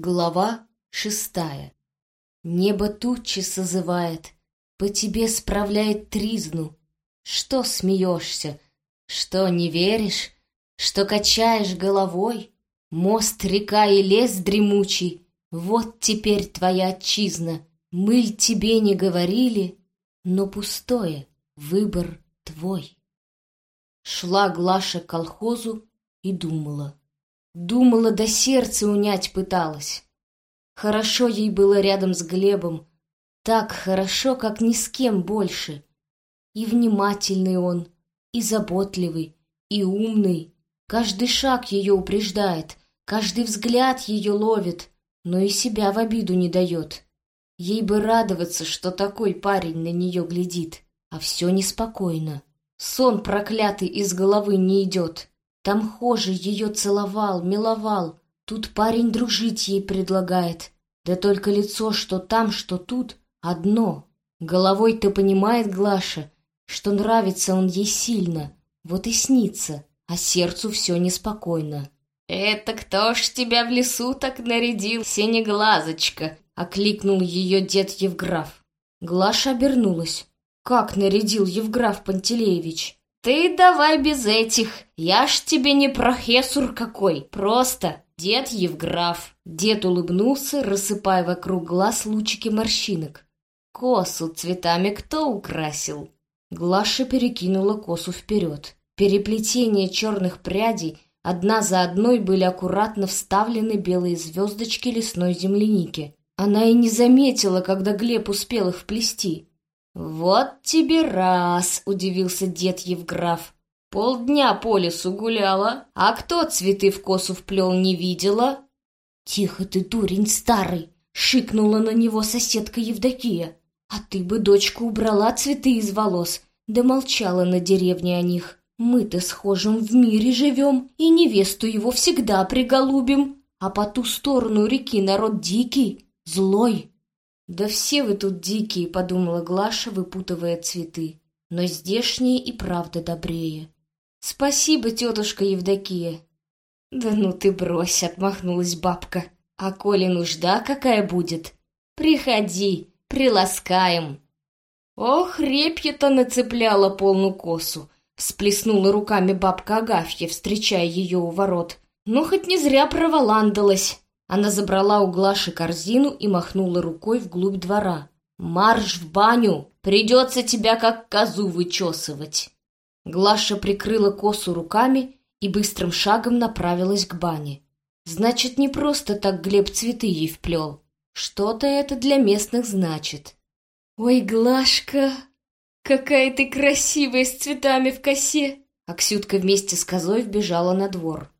Глава шестая. Небо тучи созывает, по тебе справляет тризну. Что смеешься, что не веришь, что качаешь головой? Мост, река и лес дремучий, вот теперь твоя отчизна. Мыль тебе не говорили, но пустое, выбор твой. Шла Глаша к колхозу и думала. Думала, до сердца унять пыталась. Хорошо ей было рядом с Глебом, так хорошо, как ни с кем больше. И внимательный он, и заботливый, и умный. Каждый шаг ее упреждает, каждый взгляд ее ловит, но и себя в обиду не дает. Ей бы радоваться, что такой парень на нее глядит, а все неспокойно. Сон проклятый из головы не идет. Там хожий ее целовал, миловал. Тут парень дружить ей предлагает. Да только лицо, что там, что тут, одно. Головой-то понимает Глаша, что нравится он ей сильно. Вот и снится, а сердцу все неспокойно. «Это кто ж тебя в лесу так нарядил, синеглазочка?» — окликнул ее дед Евграф. Глаша обернулась. «Как нарядил Евграф Пантелеевич?» «Ты давай без этих. Я ж тебе не профессор какой. Просто дед Евграф». Дед улыбнулся, рассыпая вокруг глаз лучики морщинок. «Косу цветами кто украсил?» Глаша перекинула косу вперед. Переплетение черных прядей одна за одной были аккуратно вставлены белые звездочки лесной земляники. Она и не заметила, когда Глеб успел их вплести. «Вот тебе раз!» — удивился дед Евграф. «Полдня по лесу гуляла, а кто цветы в косу вплел не видела?» «Тихо ты, дурень старый!» — шикнула на него соседка Евдокия. «А ты бы, дочка, убрала цветы из волос, да молчала на деревне о них. Мы-то схожим в мире живем, и невесту его всегда приголубим, а по ту сторону реки народ дикий, злой, «Да все вы тут дикие», — подумала Глаша, выпутывая цветы. «Но здешние и правда добрее». «Спасибо, тетушка Евдокия». «Да ну ты брось», — отмахнулась бабка. «А коли нужда какая будет, приходи, приласкаем». Ох, репья-то нацепляла полную косу. Всплеснула руками бабка Агафья, встречая ее у ворот. Ну, хоть не зря проволандалась. Она забрала у Глаши корзину и махнула рукой вглубь двора. «Марш в баню! Придется тебя как козу вычесывать!» Глаша прикрыла косу руками и быстрым шагом направилась к бане. Значит, не просто так Глеб цветы ей вплел. Что-то это для местных значит. «Ой, Глашка, какая ты красивая с цветами в косе!» Аксютка вместе с козой вбежала на двор.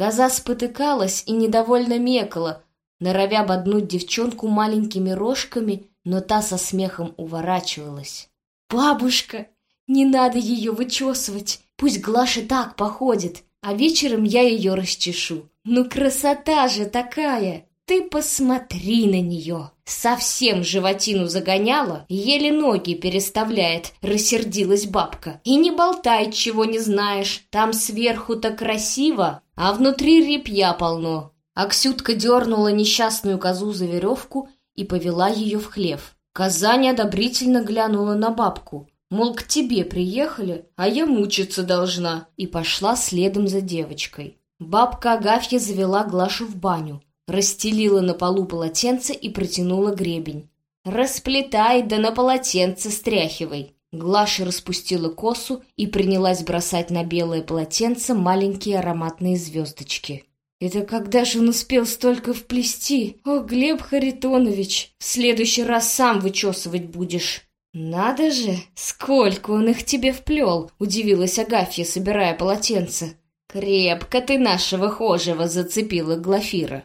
Коза спотыкалась и недовольно мекала, норовя ободнуть девчонку маленькими рожками, но та со смехом уворачивалась. «Бабушка, не надо ее вычесывать, пусть Глаша так походит, а вечером я ее расчешу. Ну красота же такая!» Ты посмотри на нее! Совсем животину загоняла, еле ноги переставляет, рассердилась бабка. И не болтай, чего не знаешь, там сверху-то красиво, а внутри репья полно. Аксютка дернула несчастную козу за веревку и повела ее в хлев. Коза неодобрительно глянула на бабку. Мол, к тебе приехали, а я мучиться должна, и пошла следом за девочкой. Бабка Агафья завела Глашу в баню расстелила на полу полотенце и протянула гребень. «Расплетай, да на полотенце стряхивай!» Глаша распустила косу и принялась бросать на белое полотенце маленькие ароматные звездочки. «Это когда же он успел столько вплести? О, Глеб Харитонович, в следующий раз сам вычесывать будешь!» «Надо же! Сколько он их тебе вплел!» — удивилась Агафья, собирая полотенце. «Крепко ты нашего хожего зацепила, Глафира!»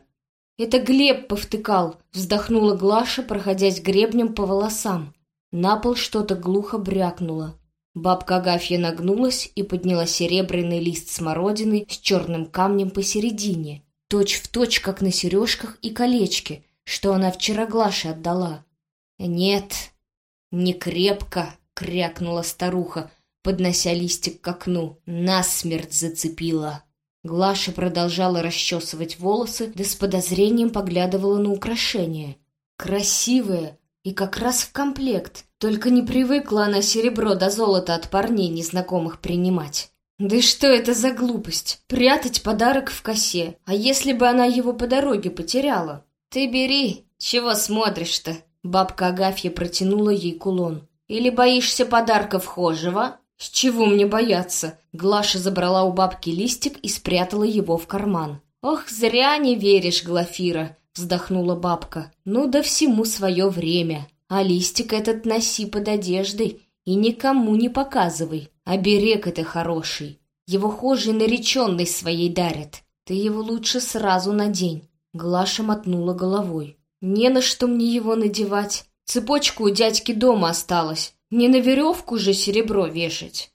«Это Глеб повтыкал», — вздохнула Глаша, проходясь гребнем по волосам. На пол что-то глухо брякнуло. Бабка Агафья нагнулась и подняла серебряный лист смородины с черным камнем посередине, точь в точь, как на сережках и колечке, что она вчера Глаше отдала. «Нет, не крепко», — крякнула старуха, поднося листик к окну. «Насмерть зацепила». Глаша продолжала расчесывать волосы, да с подозрением поглядывала на украшения. Красивые и как раз в комплект. Только не привыкла она серебро до золота от парней незнакомых принимать. Да что это за глупость? Прятать подарок в косе. А если бы она его по дороге потеряла? Ты бери, чего смотришь-то? Бабка Агафья протянула ей кулон. Или боишься подарка вхожего? С чего мне бояться? Глаша забрала у бабки листик и спрятала его в карман. Ох, зря не веришь, Глафира, вздохнула бабка. Ну да всему свое время. А листик этот носи под одеждой и никому не показывай. Оберег это хороший. Его хожий нареченный своей дарят. Ты его лучше сразу надень. Глаша мотнула головой. Не на что мне его надевать. Цепочка у дядьки дома осталась. Не на веревку же серебро вешать.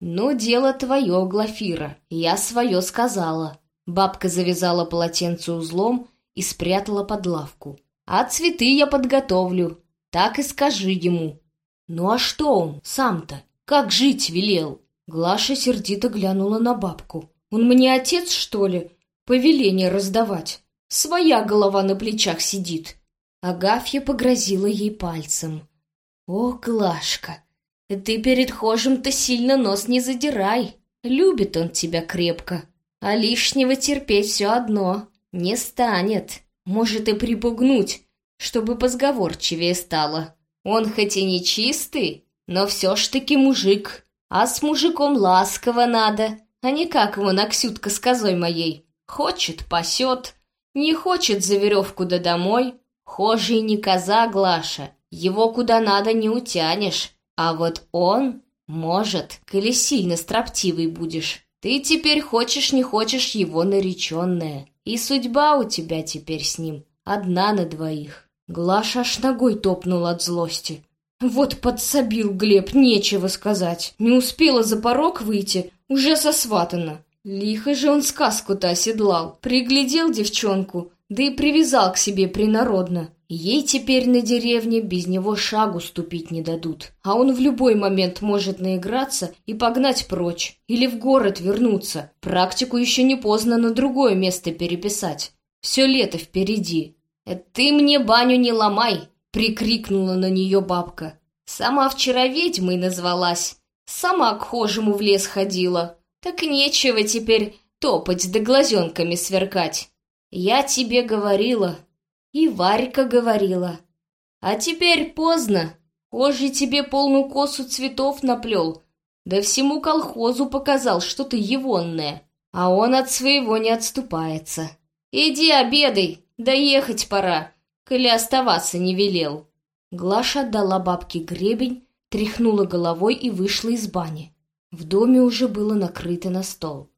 Ну, дело твое, Глафира. Я свое сказала. Бабка завязала полотенце узлом и спрятала под лавку. А цветы я подготовлю. Так и скажи ему. Ну а что он сам-то? Как жить велел? Глаша сердито глянула на бабку. Он мне отец, что ли? Повеление раздавать. Своя голова на плечах сидит. Агафья погрозила ей пальцем. «О, Глашка, ты перед хожем-то сильно нос не задирай. Любит он тебя крепко, а лишнего терпеть все одно не станет. Может и припугнуть, чтобы позговорчивее стало. Он хоть и не чистый, но все ж таки мужик, а с мужиком ласково надо, а не как его Наксютка с козой моей. Хочет — пасет, не хочет за веревку да домой. Хожий не коза Глаша, его куда надо не утянешь. А вот он может, коли сильно строптивый будешь. Ты теперь хочешь не хочешь его нареченная. И судьба у тебя теперь с ним одна на двоих. Глаша аж ногой топнула от злости. Вот подсобил Глеб, нечего сказать. Не успела за порог выйти, уже сосватана. Лихо же он сказку-то оседлал. Приглядел девчонку, да и привязал к себе принародно. Ей теперь на деревне без него шагу ступить не дадут. А он в любой момент может наиграться и погнать прочь. Или в город вернуться. Практику еще не поздно на другое место переписать. Все лето впереди. «Э, «Ты мне баню не ломай!» — прикрикнула на нее бабка. «Сама вчера ведьмой назвалась. Сама к хожему в лес ходила. Так нечего теперь топать да глазенками сверкать. Я тебе говорила, и Варька говорила. А теперь поздно. Кожи тебе полную косу цветов наплел, да всему колхозу показал, что ты егонная. А он от своего не отступается. Иди обедай, да ехать пора, коли оставаться не велел. Глаша отдала бабке гребень, тряхнула головой и вышла из бани. В доме уже было накрыто на стол.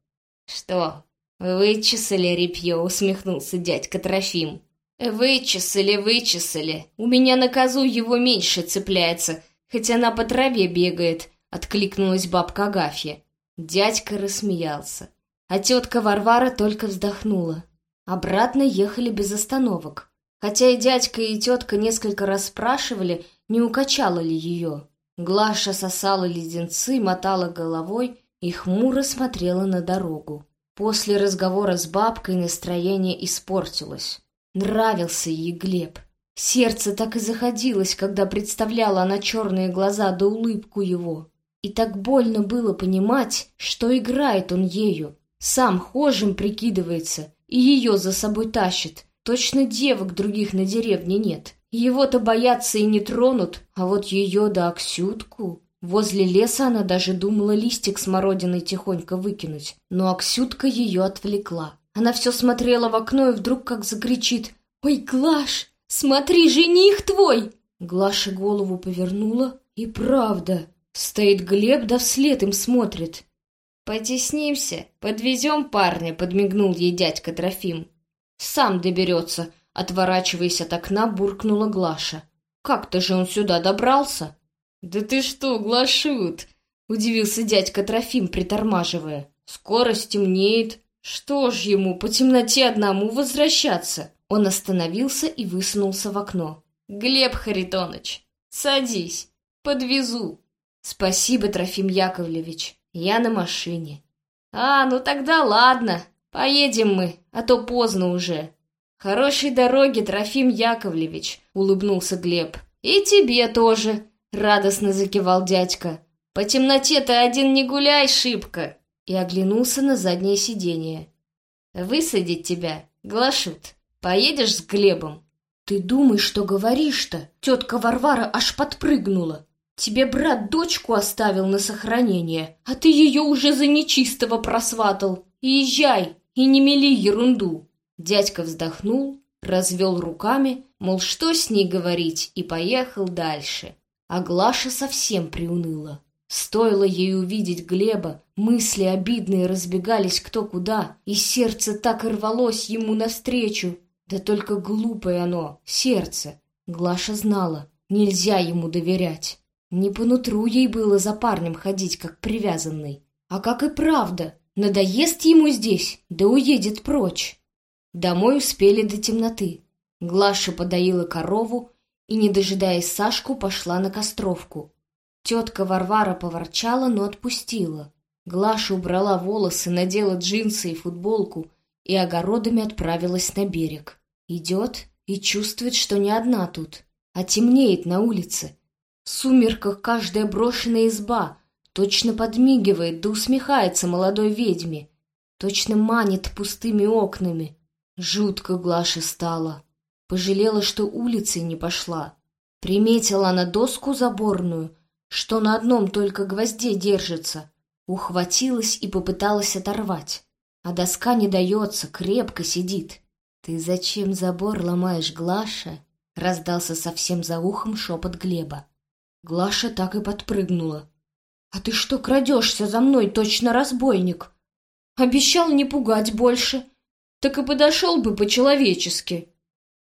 «Что, «Вычесали репье», — усмехнулся дядька Трофим. «Вычесали, вычесали. У меня на козу его меньше цепляется, хоть она по траве бегает», — откликнулась бабка Агафья. Дядька рассмеялся, а тетка Варвара только вздохнула. Обратно ехали без остановок, хотя и дядька, и тетка несколько раз спрашивали, не укачала ли ее. Глаша сосала леденцы, мотала головой и хмуро смотрела на дорогу. После разговора с бабкой настроение испортилось. Нравился ей Глеб. Сердце так и заходилось, когда представляла она черные глаза да улыбку его. И так больно было понимать, что играет он ею. Сам хожим прикидывается и ее за собой тащит. Точно девок других на деревне нет. Его-то боятся и не тронут, а вот ее да Аксютку... Возле леса она даже думала листик смородиной тихонько выкинуть, но Аксютка ее отвлекла. Она все смотрела в окно и вдруг как закричит «Ой, Глаш, смотри, жених твой!» Глаша голову повернула, и правда, стоит Глеб да вслед им смотрит. «Потеснимся, подвезем парня», — подмигнул ей дядька Трофим. «Сам доберется», — отворачиваясь от окна, буркнула Глаша. «Как-то же он сюда добрался?» «Да ты что, глашут!» — удивился дядька Трофим, притормаживая. «Скоро стемнеет. Что ж ему, по темноте одному возвращаться?» Он остановился и высунулся в окно. «Глеб Харитоныч, садись, подвезу». «Спасибо, Трофим Яковлевич, я на машине». «А, ну тогда ладно», Поедем мы, а то поздно уже. Хорошей дороги, Трофим Яковлевич, улыбнулся Глеб. И тебе тоже, радостно закивал дядька. По темноте-то один не гуляй шибко. И оглянулся на заднее сиденье. Высадить тебя, Глашут. Поедешь с Глебом? Ты думай, что говоришь-то? Тетка Варвара аж подпрыгнула. Тебе брат дочку оставил на сохранение, а ты ее уже за нечистого просватал. Езжай и не мели ерунду. Дядька вздохнул, развел руками, мол, что с ней говорить, и поехал дальше. А Глаша совсем приуныла. Стоило ей увидеть Глеба, мысли обидные разбегались кто куда, и сердце так и рвалось ему навстречу. Да только глупое оно, сердце. Глаша знала, нельзя ему доверять. Не по нутру ей было за парнем ходить, как привязанный. А как и правда, надоест ему здесь, да уедет прочь. Домой успели до темноты. Глаша подоила корову и, не дожидаясь Сашку, пошла на костровку. Тетка Варвара поворчала, но отпустила. Глаша убрала волосы, надела джинсы и футболку и огородами отправилась на берег. Идет и чувствует, что не одна тут, а темнеет на улице. В сумерках каждая брошенная изба точно подмигивает да усмехается молодой ведьме, точно манит пустыми окнами. Жутко Глаше стало. Пожалела, что улицей не пошла. Приметила на доску заборную — что на одном только гвозде держится. Ухватилась и попыталась оторвать. А доска не дается, крепко сидит. «Ты зачем забор ломаешь, Глаша?» Раздался совсем за ухом шепот Глеба. Глаша так и подпрыгнула. «А ты что крадешься за мной, точно разбойник? Обещал не пугать больше. Так и подошел бы по-человечески.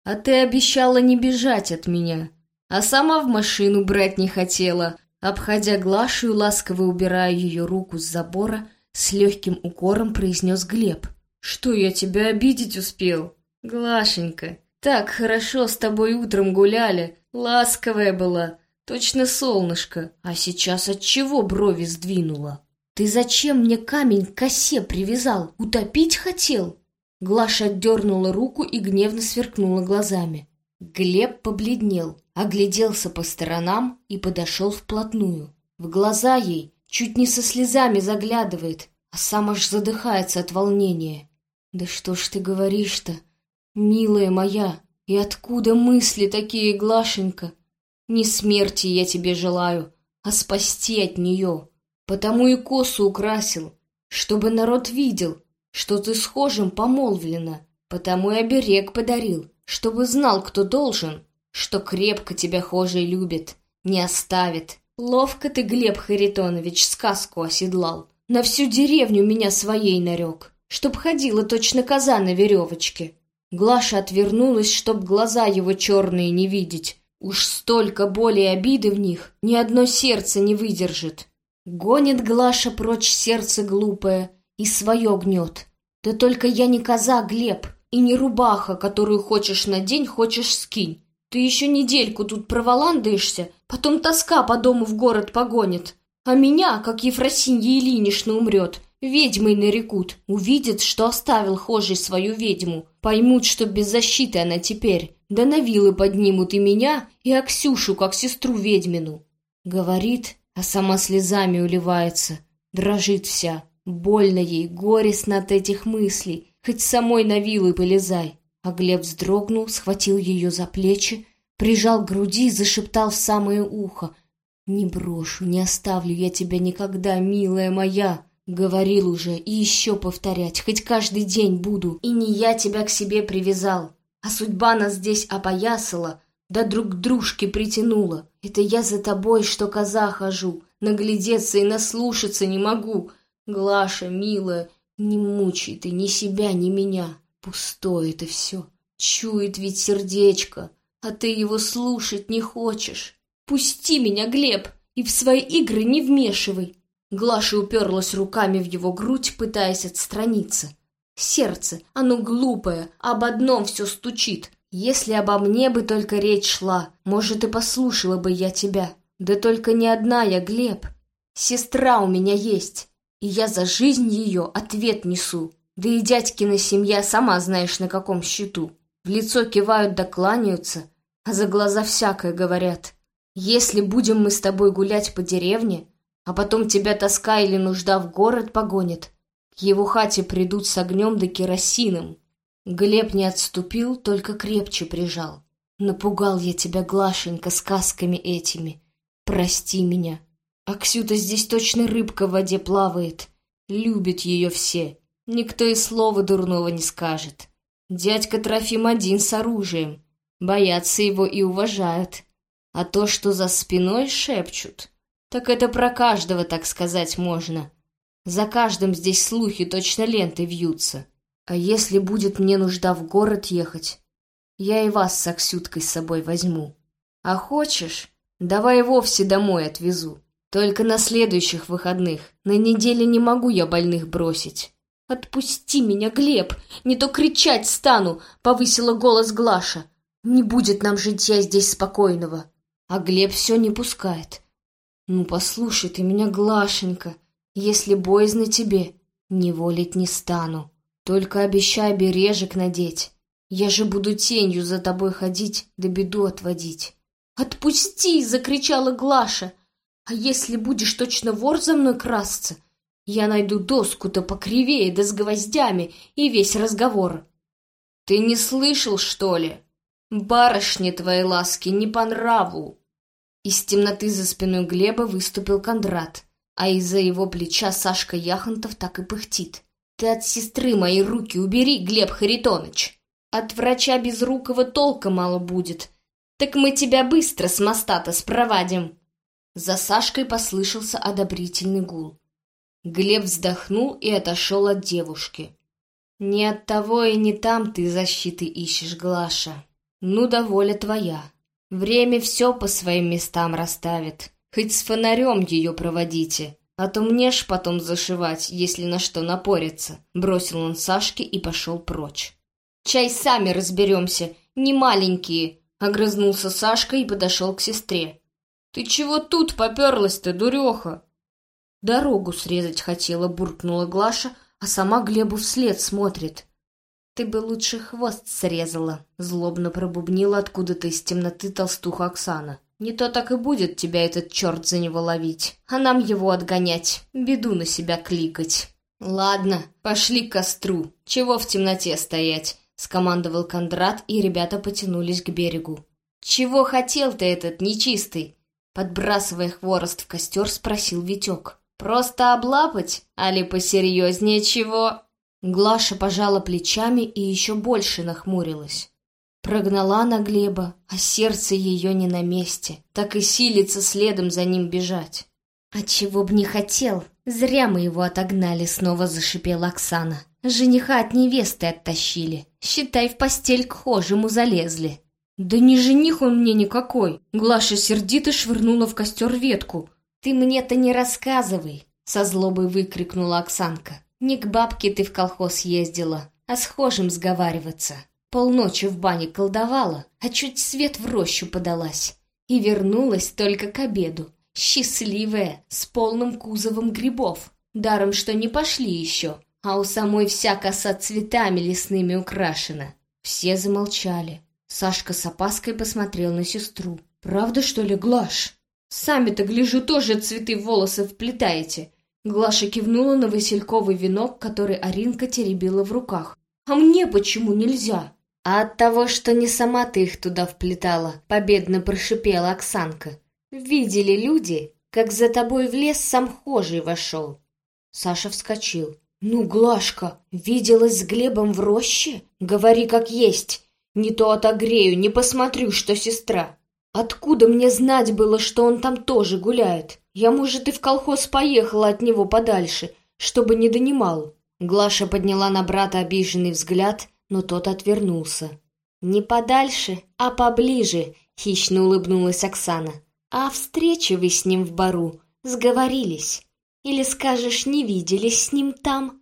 А ты обещала не бежать от меня, а сама в машину брать не хотела, Обходя Глашу и ласково убирая ее руку с забора, с легким укором произнес Глеб. «Что я тебя обидеть успел?» «Глашенька, так хорошо с тобой утром гуляли, ласковая была, точно солнышко, а сейчас от чего брови сдвинула?» «Ты зачем мне камень к косе привязал? Утопить хотел?» Глаша отдернула руку и гневно сверкнула глазами. Глеб побледнел, огляделся по сторонам и подошел вплотную. В глаза ей чуть не со слезами заглядывает, а сам аж задыхается от волнения. «Да что ж ты говоришь-то, милая моя, и откуда мысли такие, Глашенька? Не смерти я тебе желаю, а спасти от нее. Потому и косу украсил, чтобы народ видел, что ты схожим помолвлена, потому и оберег подарил, чтобы знал, кто должен, что крепко тебя хожий любит, не оставит. Ловко ты, Глеб Харитонович, сказку оседлал. На всю деревню меня своей нарек, чтоб ходила точно коза на веревочке. Глаша отвернулась, чтоб глаза его черные не видеть. Уж столько боли и обиды в них, ни одно сердце не выдержит. Гонит Глаша прочь сердце глупое и свое гнет. Да только я не коза, Глеб, и не рубаха, которую хочешь надень, хочешь скинь. Ты еще недельку тут проволандаешься, потом тоска по дому в город погонит. А меня, как Ефросинья Ильинична умрет, ведьмой нарекут. Увидят, что оставил хожий свою ведьму. Поймут, что без защиты она теперь. Да на вилы поднимут и меня, и Аксюшу, как сестру ведьмину. Говорит, а сама слезами уливается. Дрожит вся. Больно ей, горестно от этих мыслей. Хоть самой на вилы полезай. А Глеб вздрогнул, схватил ее за плечи, прижал к груди и зашептал в самое ухо. «Не брошу, не оставлю я тебя никогда, милая моя!» Говорил уже и еще повторять, хоть каждый день буду. И не я тебя к себе привязал, а судьба нас здесь опоясала, да друг к дружке притянула. Это я за тобой, что коза хожу, наглядеться и наслушаться не могу. Глаша, милая, не мучай ты ни себя, ни меня. Пустое это все. Чует ведь сердечко, а ты его слушать не хочешь. Пусти меня, Глеб, и в свои игры не вмешивай. Глаша уперлась руками в его грудь, пытаясь отстраниться. Сердце, оно глупое, об одном все стучит. Если обо мне бы только речь шла, может, и послушала бы я тебя. Да только не одна я, Глеб. Сестра у меня есть и я за жизнь ее ответ несу. Да и дядькина семья, сама знаешь, на каком счету. В лицо кивают да кланяются, а за глаза всякое говорят. Если будем мы с тобой гулять по деревне, а потом тебя тоска или нужда в город погонит, к его хате придут с огнем да керосином. Глеб не отступил, только крепче прижал. Напугал я тебя, Глашенька, сказками этими. Прости меня. Аксюта здесь точно рыбка в воде плавает. Любят ее все. Никто и слова дурного не скажет. Дядька Трофим один с оружием. Боятся его и уважают. А то, что за спиной шепчут, так это про каждого, так сказать, можно. За каждым здесь слухи точно ленты вьются. А если будет мне нужда в город ехать, я и вас с Аксюткой с собой возьму. А хочешь, давай вовсе домой отвезу. Только на следующих выходных. На неделе не могу я больных бросить. «Отпусти меня, Глеб! Не то кричать стану!» — повысила голос Глаша. «Не будет нам житья здесь спокойного!» А Глеб все не пускает. «Ну, послушай ты меня, Глашенька, если боязно тебе, не волить не стану. Только обещай бережек надеть. Я же буду тенью за тобой ходить, да беду отводить». «Отпусти!» — закричала Глаша. «А если будешь точно вор за мной красться, я найду доску-то покривее, да с гвоздями, и весь разговор. Ты не слышал, что ли? Барышне твоей ласки не по нраву. Из темноты за спиной Глеба выступил Кондрат, а из-за его плеча Сашка Яхонтов так и пыхтит. Ты от сестры мои руки убери, Глеб Харитоныч. От врача безрукого толка мало будет. Так мы тебя быстро с моста-то спровадим. За Сашкой послышался одобрительный гул. Глеб вздохнул и отошел от девушки. «Не от того и не там ты защиты ищешь, Глаша. Ну да воля твоя. Время все по своим местам расставит. Хоть с фонарем ее проводите, а то мне ж потом зашивать, если на что напорится», — бросил он Сашке и пошел прочь. «Чай сами разберемся, не маленькие», — огрызнулся Сашка и подошел к сестре. «Ты чего тут поперлась-то, дуреха?» Дорогу срезать хотела, буркнула Глаша, а сама Глебу вслед смотрит. «Ты бы лучше хвост срезала», — злобно пробубнила откуда-то из темноты толстуха Оксана. «Не то так и будет тебя этот черт за него ловить, а нам его отгонять, беду на себя кликать». «Ладно, пошли к костру. Чего в темноте стоять?» — скомандовал Кондрат, и ребята потянулись к берегу. «Чего хотел ты этот нечистый?» Подбрасывая хворост в костер, спросил Витек. Просто облапать, али посерьезнее чего?» Глаша пожала плечами и еще больше нахмурилась. Прогнала на Глеба, а сердце ее не на месте, так и силится следом за ним бежать. «А чего б не хотел, зря мы его отогнали», — снова зашипела Оксана. «Жениха от невесты оттащили. Считай, в постель к хожему залезли». «Да не жених он мне никакой!» Глаша сердито швырнула в костер ветку, «Ты мне-то не рассказывай!» — со злобой выкрикнула Оксанка. «Не к бабке ты в колхоз ездила, а с хожим сговариваться. Полночи в бане колдовала, а чуть свет в рощу подалась. И вернулась только к обеду, счастливая, с полным кузовом грибов. Даром, что не пошли еще, а у самой вся коса цветами лесными украшена». Все замолчали. Сашка с опаской посмотрел на сестру. «Правда, что ли, Глаш?» Сами-то, гляжу, тоже цветы в волосы вплетаете. Глаша кивнула на васильковый венок, который Аринка теребила в руках. А мне почему нельзя? А от того, что не сама ты их туда вплетала, победно прошипела Оксанка. Видели люди, как за тобой в лес сам хожий вошел. Саша вскочил. «Ну, Глашка, виделась с Глебом в роще? Говори как есть. Не то отогрею, не посмотрю, что сестра». Откуда мне знать было, что он там тоже гуляет? Я, может, и в колхоз поехала от него подальше, чтобы не донимал. Глаша подняла на брата обиженный взгляд, но тот отвернулся. «Не подальше, а поближе», — хищно улыбнулась Оксана. «А встречи вы с ним в бару сговорились? Или, скажешь, не виделись с ним там?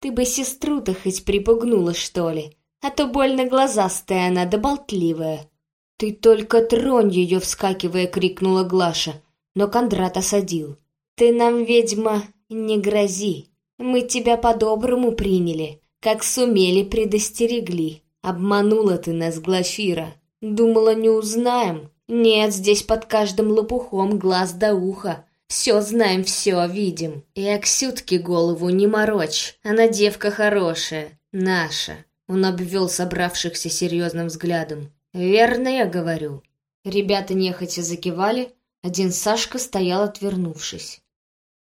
Ты бы сестру-то хоть припугнула, что ли? А то больно глазастая она да болтливая». «Ты только тронь ее!» — вскакивая, крикнула Глаша. Но Кондрат осадил. «Ты нам, ведьма, не грози. Мы тебя по-доброму приняли. Как сумели, предостерегли. Обманула ты нас, Глафира. Думала, не узнаем. Нет, здесь под каждым лопухом глаз до уха. Все знаем, все видим. И Аксютке голову не морочь. Она девка хорошая, наша. Он обвел собравшихся серьезным взглядом. «Верно я говорю». Ребята нехотя закивали, один Сашка стоял отвернувшись.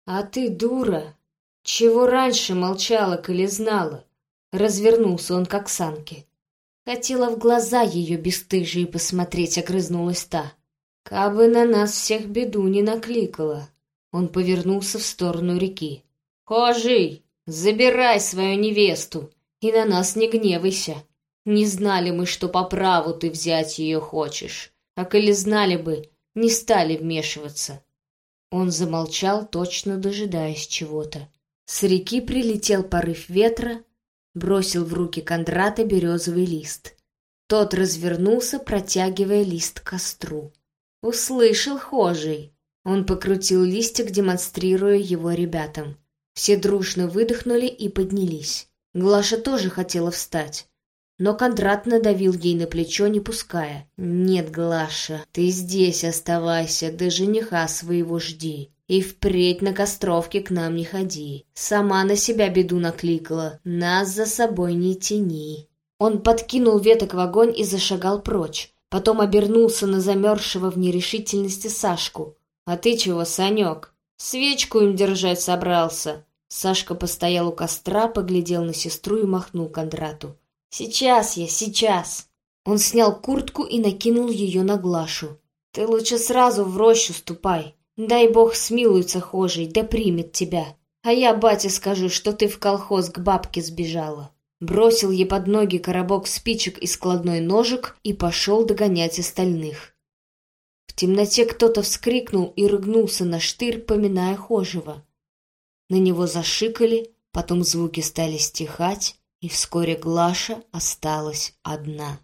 «А ты дура! Чего раньше молчала, коли знала?» Развернулся он к Оксанке. Хотела в глаза ее бесстыжие посмотреть, огрызнулась та. «Кабы на нас всех беду не накликала». Он повернулся в сторону реки. «Хожий, забирай свою невесту и на нас не гневайся. Не знали мы, что по праву ты взять ее хочешь. А коли знали бы, не стали вмешиваться». Он замолчал, точно дожидаясь чего-то. С реки прилетел порыв ветра, бросил в руки Кондрата березовый лист. Тот развернулся, протягивая лист к костру. «Услышал, хожий!» Он покрутил листик, демонстрируя его ребятам. Все дружно выдохнули и поднялись. Глаша тоже хотела встать, но Кондрат надавил ей на плечо, не пуская. «Нет, Глаша, ты здесь оставайся, да жениха своего жди. И впредь на костровке к нам не ходи. Сама на себя беду накликала, нас за собой не тяни». Он подкинул веток в огонь и зашагал прочь. Потом обернулся на замерзшего в нерешительности Сашку. «А ты чего, Санек? Свечку им держать собрался?» Сашка постоял у костра, поглядел на сестру и махнул Кондрату. «Сейчас я, сейчас!» Он снял куртку и накинул ее на Глашу. «Ты лучше сразу в рощу ступай. Дай бог смилуется хожий, да примет тебя. А я бате скажу, что ты в колхоз к бабке сбежала». Бросил ей под ноги коробок спичек и складной ножик и пошел догонять остальных. В темноте кто-то вскрикнул и рыгнулся на штырь, поминая хожего. На него зашикали, потом звуки стали стихать, и вскоре Глаша осталась одна.